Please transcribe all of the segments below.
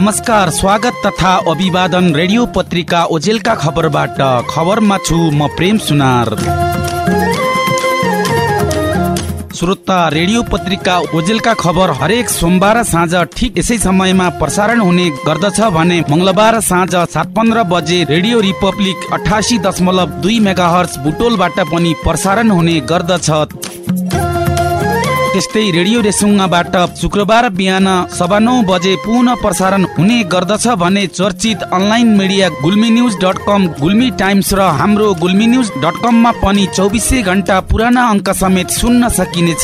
नमस्कार स्वागत तथा अभिवादन रेडियो पत्रिका ओजेलका खबरबाट। खबरमा छु म प्रेम सुनार। श्रोता रेडियो पत्रिका ओजेलका खबर हरेक सोमबार साँझ ठिक यसै समयमा प्रसारण हुने गर्दछ भने मङ्गलबार साँझ सात पन्ध्र बजे रेडियो रिपब्लिक अठासी दशमलव दुई मेगा हर्स बुटोलबाट पनि प्रसारण हुने गर्दछ। त्यस्तै रेडियो रेसुङ्गाबाट शुक्रबार बिहान सवा नौ बजे पुनः प्रसारण हुने गर्दछ भने चर्चित online media Gulmi news dot com Gulmi times र हाम्रो गुल्मी न्युज डट कममा पनि चौबिसै घण्टा पुराना अङ्क समेत सुन्न सकिनेछ।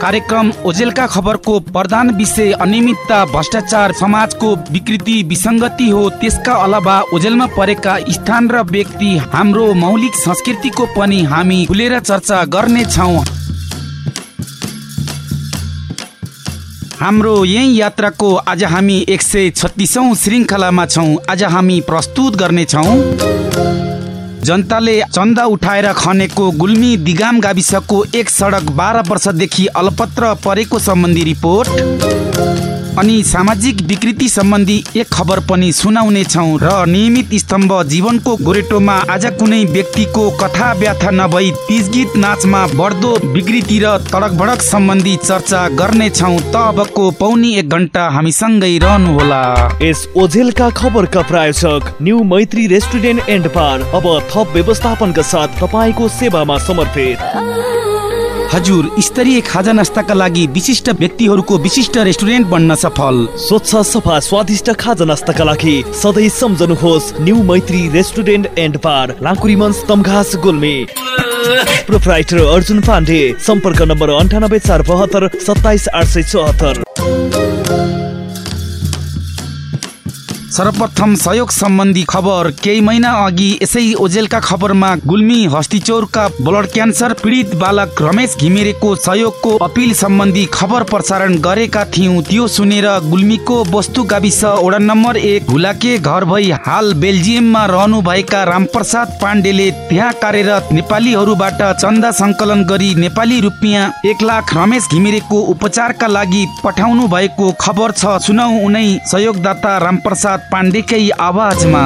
कार्यक्रम ओजेलका खबरको प्रधान विषय अनियमितता भ्रष्टाचार समाजको विकृति विसङ्गति हो। त्यसका अलावा ओजेलमा परेका स्थान र व्यक्ति हाम्रो मौलिक संस्कृतिको पनि हामी खुलेर चर्चा गर्नेछौँ। हाम्रो यही यात्राको आज हामी एक सय छत्तिसौँ श्रृङ्खलामा छौँ। आज हामी प्रस्तुत गर्नेछौँ। जनताले चन्दा उठाएर खनेको गुल्मी दिगाम गाविसको एक सडक बाह्र वर्षदेखि अलपत्र परेको सम्बन्धी रिपोर्ट। अनि सामाजिक विकृति सम्बन्धी एक खबर पनि सुनाउने छौँ र नियमित स्तम्भ जीवनको गोरेटोमा आज कुनै व्यक्तिको कथा व्याथा नभई तिज गीत नाचमा बढ्दो विकृति र तडक भडक सम्बन्धी चर्चा गर्नेछौँ त अबको पौनी एक घन्टा हामीसँगै रहनुहोला। यस ओझेलका खबरका प्रायोजक new Maitri restaurant and bar. अब थप व्यवस्थापनका साथ तपाईँको सेवामा समर्पित। हजुर स्तरीय खाजा नास्ताका लागि विशिष्ट व्यक्तिहरूको विशिष्ट रेस्टुरेन्ट बन्न सफल। स्वच्छ सफा स्वादिष्ट खाजा नास्ताका लागि सधैँ सम्झनुहोस् new Maitri restaurant and bar लाङ्कुरीमन्स Tamghas Gulmi. Proprietor Arjun Pandey सम्पर्क नम्बर अन्ठानब्बे चार बहत्तर सत्ताइस आठ सय चौहत्तर। सर्वप्रथम सहयोग सम्बन्धी खबर। केही महिना अघि यसै ओजेलका खबरमा गुल्मी हस्तिचौरका ब्लड क्यान्सर पीडित बालक रमेश घिमिरेको सहयोगको अपिल सम्बन्धी खबर प्रसारण गरेका थियौँ। त्यो सुनेर गुल्मीको वस्तु गाविस वडा नम्बर एक भुलाके घर भई हाल बेल्जियममा रहनुभएका रामप्रसाद पाण्डेले त्यहाँ कार्यरत नेपालीहरूबाट चन्दा सङ्कलन गरी नेपाली रुपियाँ एक लाख रमेश घिमिरेको उपचारका लागि पठाउनु भएको खबर छ। सुनौ उनै सहयोगदाता रामप्रसाद पाण्डेकै आवाजमा।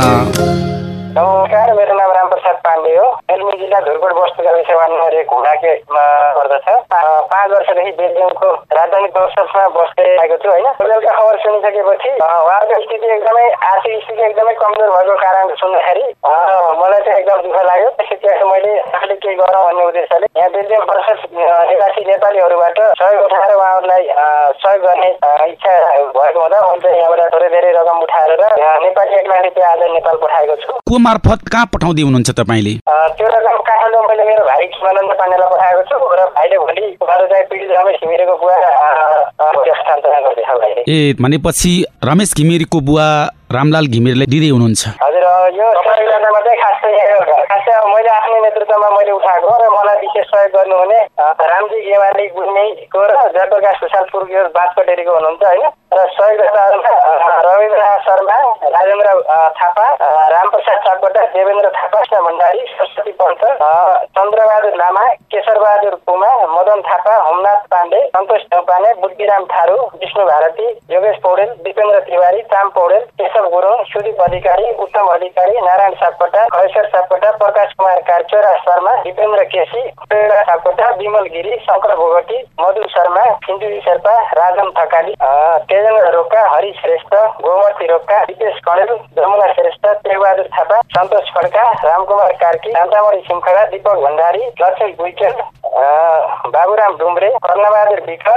नमस्कार मेरो नाम रामप्रसाद पाण्डे हो। बेलमी जिल्ला धुरकोट बस्तुका सेवा नम्बर एक हुँडाकेमा पर्दछ पाँच वर्षदेखि बेल्जियमको राजधानी ब्रसल्समा बस्दै आएको छु होइन। बेलका खबर सुनिसकेपछि उहाँको स्थिति एकदमै आर्थिक स्थिति एकदमै कमजोर भएको कारण सुन्दाखेरि मलाई चाहिँ एकदम दुःख लाग्यो त्यसपछि मैले आफूले केही गरौँ भन्ने उद्देश्यले यहाँ बेल्जियम ब्रसल्स निवासी नेपालीहरूबाट सहयोग उठाएर उहाँहरूलाई सहयोग गर्ने इच्छा भएको हुँदा मैले यहाँबाट थोरै धेरै रकम उठाएर नेपाली एक लाख रुपियाँ आज नेपाल छु मार्फत कहाँ पठाउँदै हुनुहुन्छ तपाईँले? त्यो रकम काठमाडौँ मैले मेरो भाइ शिवानन्द पाण्डेलाई पठाएको छु र भाइले भोलि उहाँहरू चाहिँ पीडित रमेश घिमिरेको बुवा हस्तान्तरण गर्दैछ भाइले। ए भनेपछि रमेश घिमिरेको बुवा रामलाल घिमिरेलाई दिँदै हुनुहुन्छ। हजुर मैले आफ्नै नेतृत्वमा मैले उठाएको र मलाई विशेष सहयोग गर्नुहुने रामजी गेवाली गुल्मीको र जयप्रकाश सुशालपुरको बाँचकटेरीको हुनुहुन्छ होइन? र सहयोगदाताहरूमा रविन्द्र शर्मा राजेन्द्र थापा रामप्रसाद सापकोटा देवेन्द्र थापा भण्डारी सरस्वती पन्त चन्द्रबहादुर लामा केशरबहादुर पुमा मदन थापा होमनाथ पाण्डे सन्तोष ढौपाने बुद्धिराम थारू विष्णु भारती योगेश पौडेल दिपेन्द्र तिवारी चाम पौडेल केशव गुरुङ सुदीप अधिकारी उत्तम अधिकारी नारायण सापकोटा खैसर सापकोटा प्रकाश कुमार कार्चोरा शर्मा दिपेन्द्र केसी प्रेरणा सापकोटा विमल गिरी शङ्कर भोगटी मधु शर्मा खिन्जुरी शेर्पा राजन थकाली तेजेन्द्र रोका हरि श्रेष्ठ गोमती रोका रितेश कणेल जमुना श्रेष्ठ तेगबहादुर थापा सन्तोष खड्का रामकुमार कार्की शान्तामणी सिमखडा दिपक भण्डारी लक्ष्मी भुइटेल बाबुराम डुम्रे कर्णबहादुर विक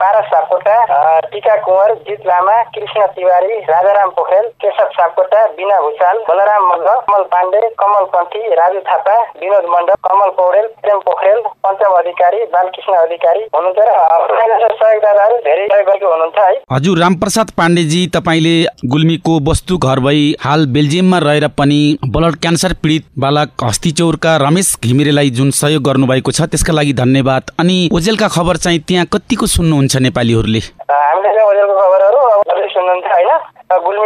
पारस सापकोटा टिका कुँवर जित लामा कृष्ण तिवारी राजाराम पोखरेल केशव सापकोटा बिना भूषाल बलराम मल्ल कमल पाण्डे कमल पन्थी राजु थापा विनोद मण्डल कमल पौडेल प्रेम पोखरेल पञ्चम अधिकारी बालकृष्ण अधिकारी हुनुहुन्छ र सहयोगदाताहरू धेरै सहयोग गरेको हुनुहुन्छ है। हजुर रामप्रसाद पाण्डेजी तपाईँले गुल्मीको वस्तु घर भई हाल बेल्जियममा रहेर पनि ब्लड क्यान्सर पीडित बालक हस्तिचौरका रमेश घिमिरेलाई जुन सहयोग गर्नुभएको छ त्यसका लागि धन्यवाद। अनि ओजेलका खबर चाहिँ त्यहाँ कतिको सुन्नुहुन्छ नेपालीहरूले? हामीले ओजेलको खबरहरू सुन्नुहुन्छ होइन?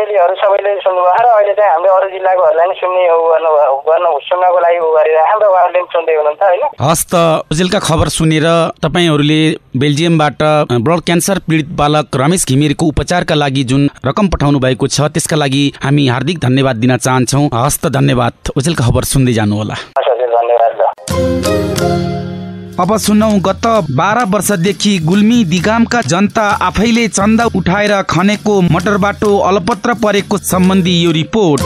गुल्मेलीहरू सबैले सुन्नुभयो। र अहिले चाहिँ हाम्रो अरू जिल्लाकोहरूलाई पनि सुन्ने उ गर्नु गर्नु सुन्नको लागि उ गरिरहेको हाम्रो उहाँहरूले पनि सुन्दै हुनुहुन्छ होइन? हस् त ओजेलका खबर सुनेर तपाईँहरूले बेल्जियमबाट ब्लड क्यान्सर पीडित बालक रमेश घिमिरेको उपचारका लागि जुन रकम पठाउनु भएको छ त्यसका लागि हामी हार्दिक धन्यवाद दिन चाहन्छौँ। हस् त धन्यवाद। ओजेलका खबर सुन्दै जानुहोला। हस् हजुर धन्यवाद अब सुनौ गत बाह्र वर्षदेखि गुल्मी दिगामका जनता आफैले चन्दा उठाएर खनेको मटर बाटो अलपत्र परेको सम्बन्धी यो रिपोर्ट।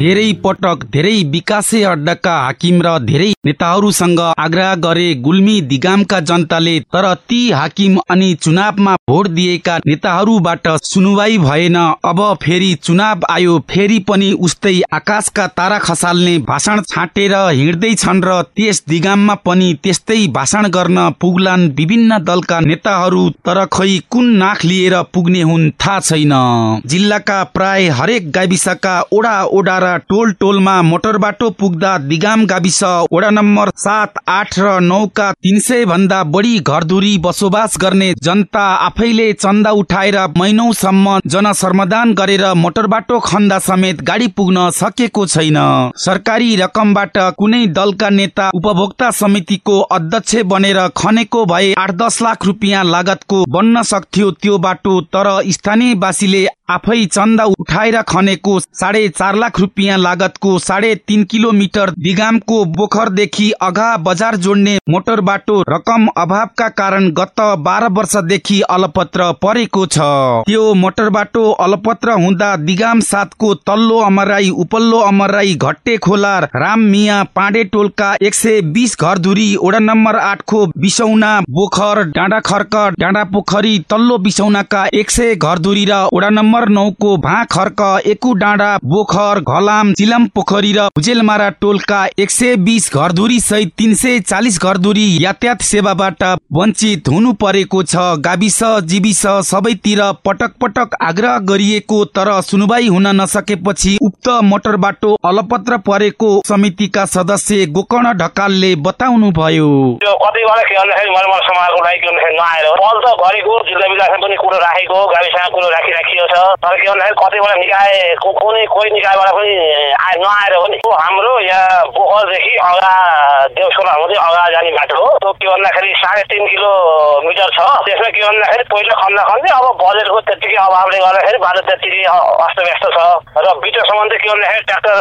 धेरै पटक धेरै विकासे अड्डाका हाकिम र धेरै नेताहरूसँग आग्रह गरे गुल्मी दिगामका जनताले तर ती हाकिम अनि चुनावमा भोट दिएका नेताहरूबाट सुनुवाई भएन। अब फेरि चुनाव आयो फेरि पनि उस्तै आकाशका तारा खसाल्ने भाषण छाटेर हिँड्दैछन् र त्यस दिगाममा पनि त्यस्तै भाषण गर्न पुग्लान् विभिन्न दलका नेताहरू। तर खै कुन नाख लिएर पुग्ने हुन् थाहा छैन। जिल्लाका प्राय हरेक गाविसका ओडा ओडा र टोल टोलमा मोटर बाटो पुग्दा दिगाम गाविस। वडा नम्बर सात आठ र नौका तिन सय भन्दा बढी घरधुरी बसोबास गर्ने जनता आफैले चन्दा उठाएर महिनौसम्म जनसर्मदान गरेर मोटर बाटो खन्दा समेत गाडी पुग्न सकेको छैन। सरकारी रकमबाट कुनै दलका नेता उपभोक्ता समितिको अध्यक्ष बनेर खनेको भए आठ दस लाख रुपियाँ लागतको बन्न सक्थ्यो त्यो बाटो तर स्थानीयवासीले आफै चन्दा उठाएर खनेको साढे चार लाख रुपियाँ लागतको साढे तिन किलोमिटर दिगामको बोखरदेखि अघा बजार जोड्ने मोटर बाटो रकम अभावका कारण गत बाह्र वर्षदेखि अलपत्र परेको छ। त्यो मोटर बाटो अलपत्र हुँदा दिगाम सातको तल्लो अमराई उपल्लो अमराई घट्टे खोला राम मिया पाँडे टोलका एक सय बिस घरधुरी वडा नम्बर आठको बिसौना बोखर डाँडा खर्क डाँडा पोखरी तल्लो बिसौनाका एक सय घरधुरी र वडा नम्बर नम्बर नौको भा खर्क एकु डाँडा बोखर घलाम चिलम पोखरी र भुजेलमारा टोलका एक सय बिस घरधुरी सहित तिन सय चालिस घरधुरी यातायात सेवाबाट वञ्चित हुनु परेको छ। गाविस जीविस सबैतिर पटक पटक आग्रह गरिएको तर सुनवाई हुन नसकेपछि उक्त मोटर बाटो अलपत्र परेको समितिका सदस्य गोकर्ण ढकालले बताउनु भयो कतिवटा के मर्मल समाजको लागि नआएर। पल त गरेको जिल्ला विकासमा पनि कुरो राखेको तर के भन्दाखेरि कतिवटा निकाय कुनै कोही निकायबाट पनि आए नआएर पनि हाम्रो यहाँ पोखरदेखि अगा देउसोला हुँदै अगा जाने बाटो हो। त्यो के भन्दाखेरि साढे तिन किलोमिटर छ। त्यसमा के भन्दाखेरि पहिलो खन्दा खन्दै अब बजेटको त्यत्तिकै अभावले गर्दाखेरि बाटो त्यत्तिकै अस्तव्यस्त छ। र बिचसम्म चाहिँ के भन्दाखेरि ट्र्याक्टर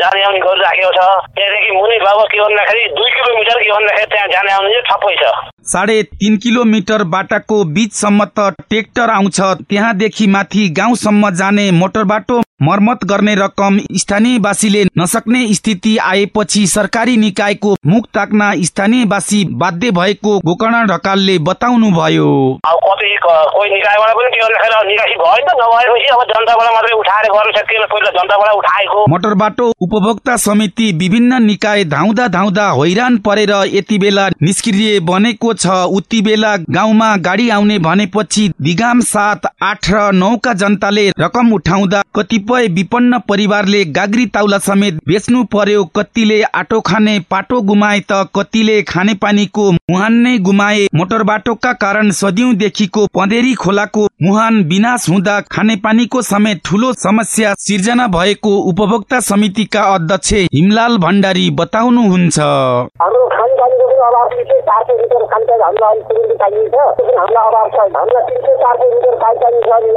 जाने आउने गरिराखेको छ। त्यहाँदेखि मुनि लगभग के भन्दाखेरि दुई किलोमिटर के भन्दाखेरि त्यहाँ जाने आउने चाहिँ ठप्पै छ। साढे तिन किलोमिटर बाटाको बीचसम्म त ट्रेक्टर आउँछ। त्यहाँदेखि माथि गाउँसम्म जाने मोटर बाटो मर्मत गर्ने रकम स्थानीयवासीले नसक्ने स्थिति आएपछि सरकारी निकायको मुख ताक्न स्थानीयवासी बाध्य भएको गोकर्ण ढकालले बताउनु भयो कोही निकायबाट पनि के गर्दाखेरि निकासी भयो नि त नभएपछि अब जनताबाट मात्रै उठाएर गर्नु सकिएन। पहिला जनताबाट उठाएको। मोटर बाटो उपभोक्ता समिति विभिन्न निकाय धाउँदा धाउँदा हैरान परेर यति बेला निष्क्रिय बनेको छ उति बेला गाउँमा गाडी आउने भनेपछि दिगाम सात आठ र नौका जनताले रकम उठाउँदा कतिपय विपन्न परिवारले गाग्री ताउला समेत बेच्नु पर्यो कतिले आटो खाने पाटो गुमाए त कतिले खाने पानीको मुहान नै गुमाए। मोटर बाटोका कारण सदियौंदेखिको पँधेरी खोलाको मुहान विनाश हुँदा खाने पानीको समेत ठूलो समस्या सिर्जना भएको उपभोक्ता समितिका अध्यक्ष हिमलाल भण्डारी बताउनुहुन्छ। अभाव तिन सय चार सय खान्छ हामीलाई अलिक सिलिन्डर चाहिन्छ हामीलाई अभाव छ। हामीलाई तिन सय चार सय पाइप चाहिन्छ अनि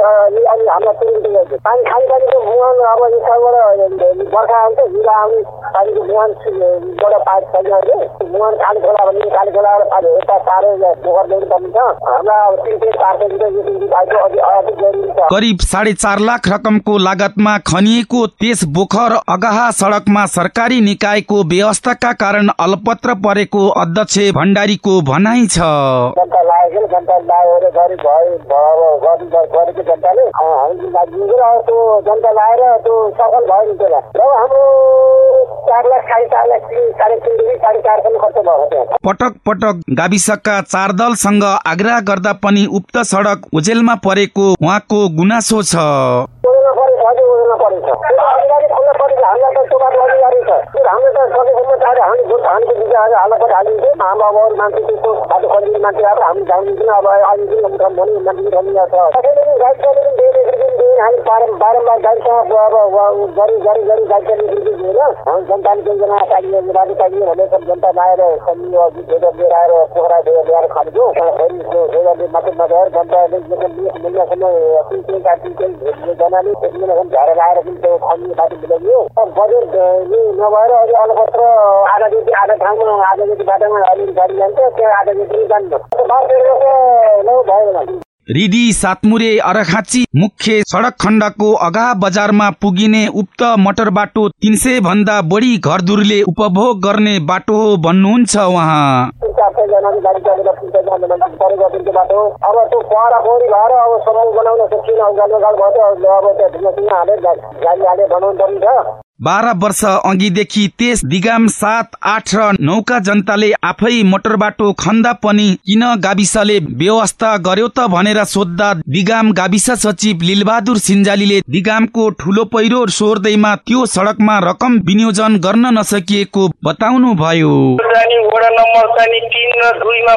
अनि हामीलाई सिलिन्डर पानी खानेपानीको मुहान आउँछ पानीको मुहानबाट पाइप छैन अहिले। मुहान खोला खोलाबाट यता ल्याउनु पर्ने छ तिन सय चार सय लिटर सिलिन्डर पाइपको करिब साढे चार लाख रकमको लागतमा खनिएको त्यस बोखर अगाहा सडकमा सरकारी निकायको व्यवस्थाका कारण अलपत्र परेको अध्यक्ष भण्डारीको भनाइ छ पटक पटक गाविसका चार दलसँग आग्रह गर्दा पनि उक्त सडक ओझेलमा परेको उहाँको गुनासो छ हामीलाई त त्यो बाटो अधिकारी छ। त्यो हामीले त सकेसम्म चाहे हामी भोट हानेको दिन्छ आज हाल्न पनि हालिन्छ हाम्रो अब अरू मान्छे त्यस्तो बाटो मान्छे आएर हामी जानिदिन्छौँ अब अहिले पनि भने मान्छे छ कसैले पनि चलेको दिएर एकदिन दिएर हामी बारम बारम्बार गाडीसँग अब गरी गरी गरी गाडी हामी जनताले एकजना चाहिने बाटो चाहिने भनेर सब जनता लाएर समियो भेटर लिएर आएर पोखरा ल्याएर खानेको फेरि भेटरले मात्रै नभएर जनताले मूल्यसम्म तिन तिन चार तिन तिन जनाले त्यति बेलासम्म झरेर आएर पनि त्यो खन्ने बाटो मिलाइयो बजेट नभएर अहिले अलपत्र आधा जति आधा ठाउँमा आधा जति बाटोमा अलिअलि गाडी जान्छ त्यो आधा पनि जान्छ भयो रिडी सातमुरे अरखाँची मुख्य सडक खण्डको अगा बजारमा पुगिने उक्त मोटर बाटो तिन सय भन्दा बढी घरधुरले उपभोग गर्ने बाटो हो भन्नुहुन्छ उहाँ। बाह्र वर्ष अघिदेखि त्यस दिगाम सात आठ र नौका जनताले आफै मोटर बाटो खन्दा पनि किन गाविसले व्यवस्था गर्यो त भनेर सोद्धा दिगाम गाविस सचिव लिलबहादुर सिन्जालीले दिगामको ठुलो पहिरो सोर्दैमा त्यो सडकमा रकम विनियोजन गर्न नसकिएको बताउनु भयो वडा नम्बर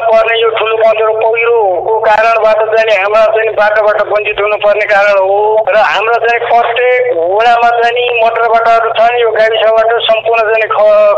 पर्ने यो ठुलो पहिरोको चाहिँ चाहिँ बाटोबाट वञ्चित हुनुपर्ने कारण हो। र हाम्रो चाहिँ प्रत्येक वडामा चाहिँ मोटर बाटोहरू छन् यो गाविसबाट सम्पूर्ण चाहिँ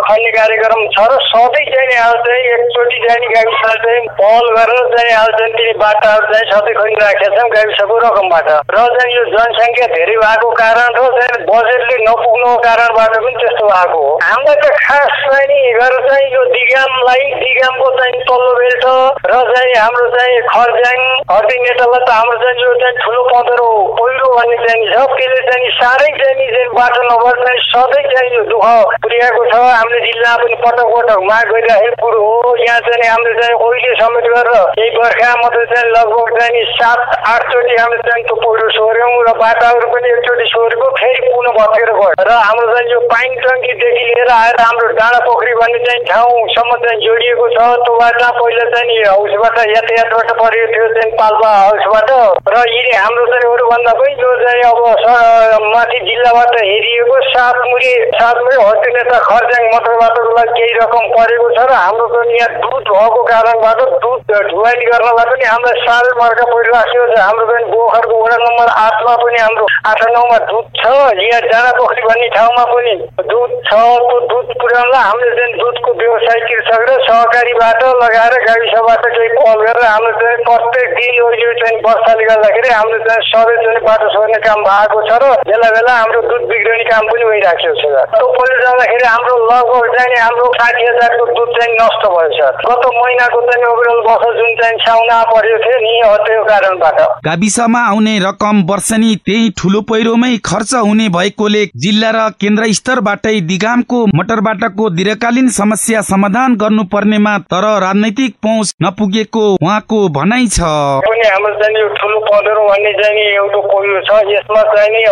खन्ने कार्यक्रम छ र सधैँ चाहिँ आज चाहिँ एकचोटि चाहिँ गाविसलाई चाहिँ पहल गरेर चाहिँ आज चाहिँ तिनी बाटाहरू चाहिँ सधैँ खनिराखेका छौँ गाविसको रकमबाट। र चाहिँ यो जनसङ्ख्या धेरै भएको कारण र चाहिँ बजेटले नपुग्नुको कारणबाट पनि त्यस्तो भएको हो। हामीलाई त खास चाहिँ गरेर चाहिँ यो दिगामलाई दिगामको चाहिँ तल्लो बेल्ट र चाहिँ हाम्रो चाहिँ खरजाङ हर्दी नेतालाई त हाम्रो चाहिँ यो चाहिँ ठुलो पँधरो पहिरो भन्ने चाहिँ छ। त्यसले चाहिँ साह्रै चाहिँ बाटो नभएर चाहिँ सधैँ चाहिँ यो दुःख पुर्याएको छ। हाम्रो जिल्ला पनि पटक पटक माग गरिराखेको कुरो हो। यहाँ चाहिँ हामीले चाहिँ अहिले समेत गरेर यही बर्खा मात्रै चाहिँ लगभग चाहिँ सात आठचोटि हामीले चाहिँ त्यो पहिरो सोर्यौँ र बाटाहरू पनि एकचोटि सोरेको फेरि पुनः भत्केर गयो। र हाम्रो चाहिँ यो पाइन टङ्कीदेखि लिएर आएर हाम्रो डाँडा भन्ने चाहिँ ठाउँसम्म चाहिँ जोडिएको छ। त्यो बाटो पहिला चाहिँ नि हाउसबाट यातायातबाट परेको थियो चाहिँ पाल्पा हाउसबाट। र यिनी हाम्रो चाहिँ अरूभन्दा पनि यो चाहिँ अब माथि जिल्लाबाट हेरिएको सात मुरी सात मुरी हस्ती नेता खर्जाङ मोटरबाटोलाई केही रकम परेको छ। र हाम्रो पनि यहाँ दुध भएको कारणबाट दुध ढुवानी गर्नलाई पनि हामीलाई साह्रै मर्का परिराखेको छ। हाम्रो पनि गोखरको वडा नम्बर आठमा पनि हाम्रो आठ नौमा दुध छ। यहाँ जाँडा पोखरी भन्ने ठाउँमा पनि दुध छ। त्यो दुध पुर्याउनलाई हामीले चाहिँ दुधको व्यवसाय कृषक र सहकारीबाट लगाएर गाविसबाट केही पहल गरेर हाम्रो चाहिँ प्रत्येक दिन यो चाहिँ वर्षाले गर्दाखेरि हाम्रो चाहिँ सबै चाहिँ बाटो छोड्ने काम भएको छ र बेला बेला हाम्रो दुध बिग्रिने काम पनि भइरहेको छ त्यो पहिलो जाँदाखेरि हाम्रो लगभग चाहिँ हाम्रो साठी हजारको दुध चाहिँ नष्ट भयो सर गत महिनाको चाहिँ ओभरअल वर्ष जुन चाहिँ साउना परेको थियो नि त्यो कारणबाट। गाविसमा आउने रकम वर्षनी त्यही ठुलो पहिरोमै खर्च हुने भएकोले जिल्ला र केन्द्र स्तरबाटै दिगामको मोटरबाटको दीर्घकालीन समस्या समाधान गर्नुपर्नेमा तर राजनैतिक पहुँच नपुगेको उहाँको भनाइ छ। हाम्रो चाहिँ यो ठुलो पँधेरो भन्ने चाहिँ एउटा पहिरो छ। यसमा चाहिँ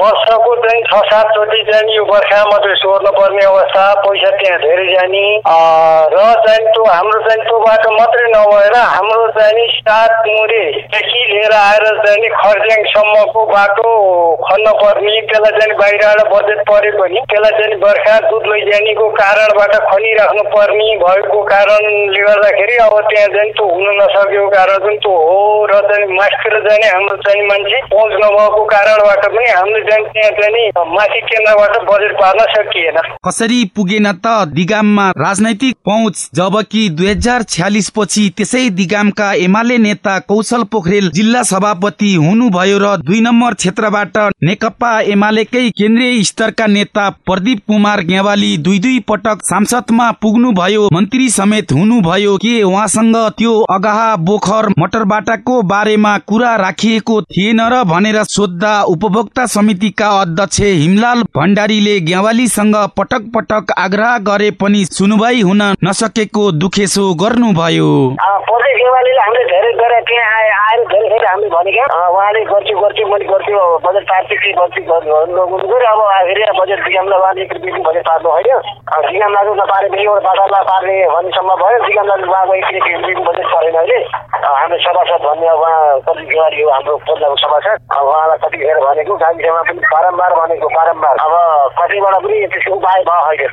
वर्षको चाहिँ छ सातचोटि चाहिँ यो बर्खा मात्रै सोर्नु पर्ने अवस्था पैसा त्यहाँ धेरै जाने र चाहिँ त्यो हाम्रो चाहिँ त्यो बाटो मात्रै नभएर हाम्रो चाहिँ सात मुरेदेखि लिएर आएर चाहिँ खर्ज्याङसम्मको बाटो खन्न पर्ने त्यसलाई चाहिँ बाहिरबाट बजेट परे पनि त्यसलाई चाहिँ बर्खा दुध लैजानेको कारणबाट खनिराख्नु पर्ने भएको कारणले गर्दाखेरि अब त्यहाँ चाहिँ त्यो हुन नसकेको कारण पनि त्यो हो र चाहिँ मास्टर जाने हाम्रो चाहिँ मान्छे पहुँच नभएको कारणबाट पनि हामीले चाहिँ त्यहाँ चाहिँ माथि केन्द्रबाट बजेट पार्न सकिएन। कसरी पुगेन त दिगाममा राजनैतिक पहुँच जबकि दुई हजार छ्यालिस पछि त्यसै दिगामका एमाले नेता कौशल पोखरेल जिल्ला सभापति हुनुभयो र दुई नम्बर क्षेत्रबाट नेकपा एमालेकै केन्द्रीय स्तरका नेता प्रदीप कुमार गेवाली दुई दुई पटक सांसदमा पुग्नुभयो मन्त्री समेत हुनुभयो के? उहाँसँग त्यो अगाहा बोखर मटरबाटाको बारेमा कुरा राखिएको थिएन र भनेर सोद्धा उपभोक्ता समितिका अध्यक्ष हिमलाल भण्डारीले ग्यावालीसँग पटक पटक आग्रह गरे पनि सुनवाई हुन नसकेको दुखेसो गर्नुभयो। गेवालीले हामीले धेरै गरेर त्यहाँ आए आएर धेरै हामीले भनेका उहाँले गर्छु गर्छु मैले गर्छु बजेट पार्टी के गर्छु गर्नु अब आखिर बजेट जिगामलाई उहाँले एक रुपियाँ बजेट पार्नु होइन। जिगाम लागु नपारे पनि एउटा बाटालाई पार्ने भन्नेसम्म भयो। लागु उहाँको एक बजेट परेन अहिले। हाम्रो सभासद भन्ने उहाँ कति गेवाली हो हाम्रो पन्जाबको सभासद उहाँलाई कतिखेर भनेको गाविसमा पनि बारम्बार भनेको बारम्बार। अब कतिबाट पनि त्यसको उपाय भयो अहिले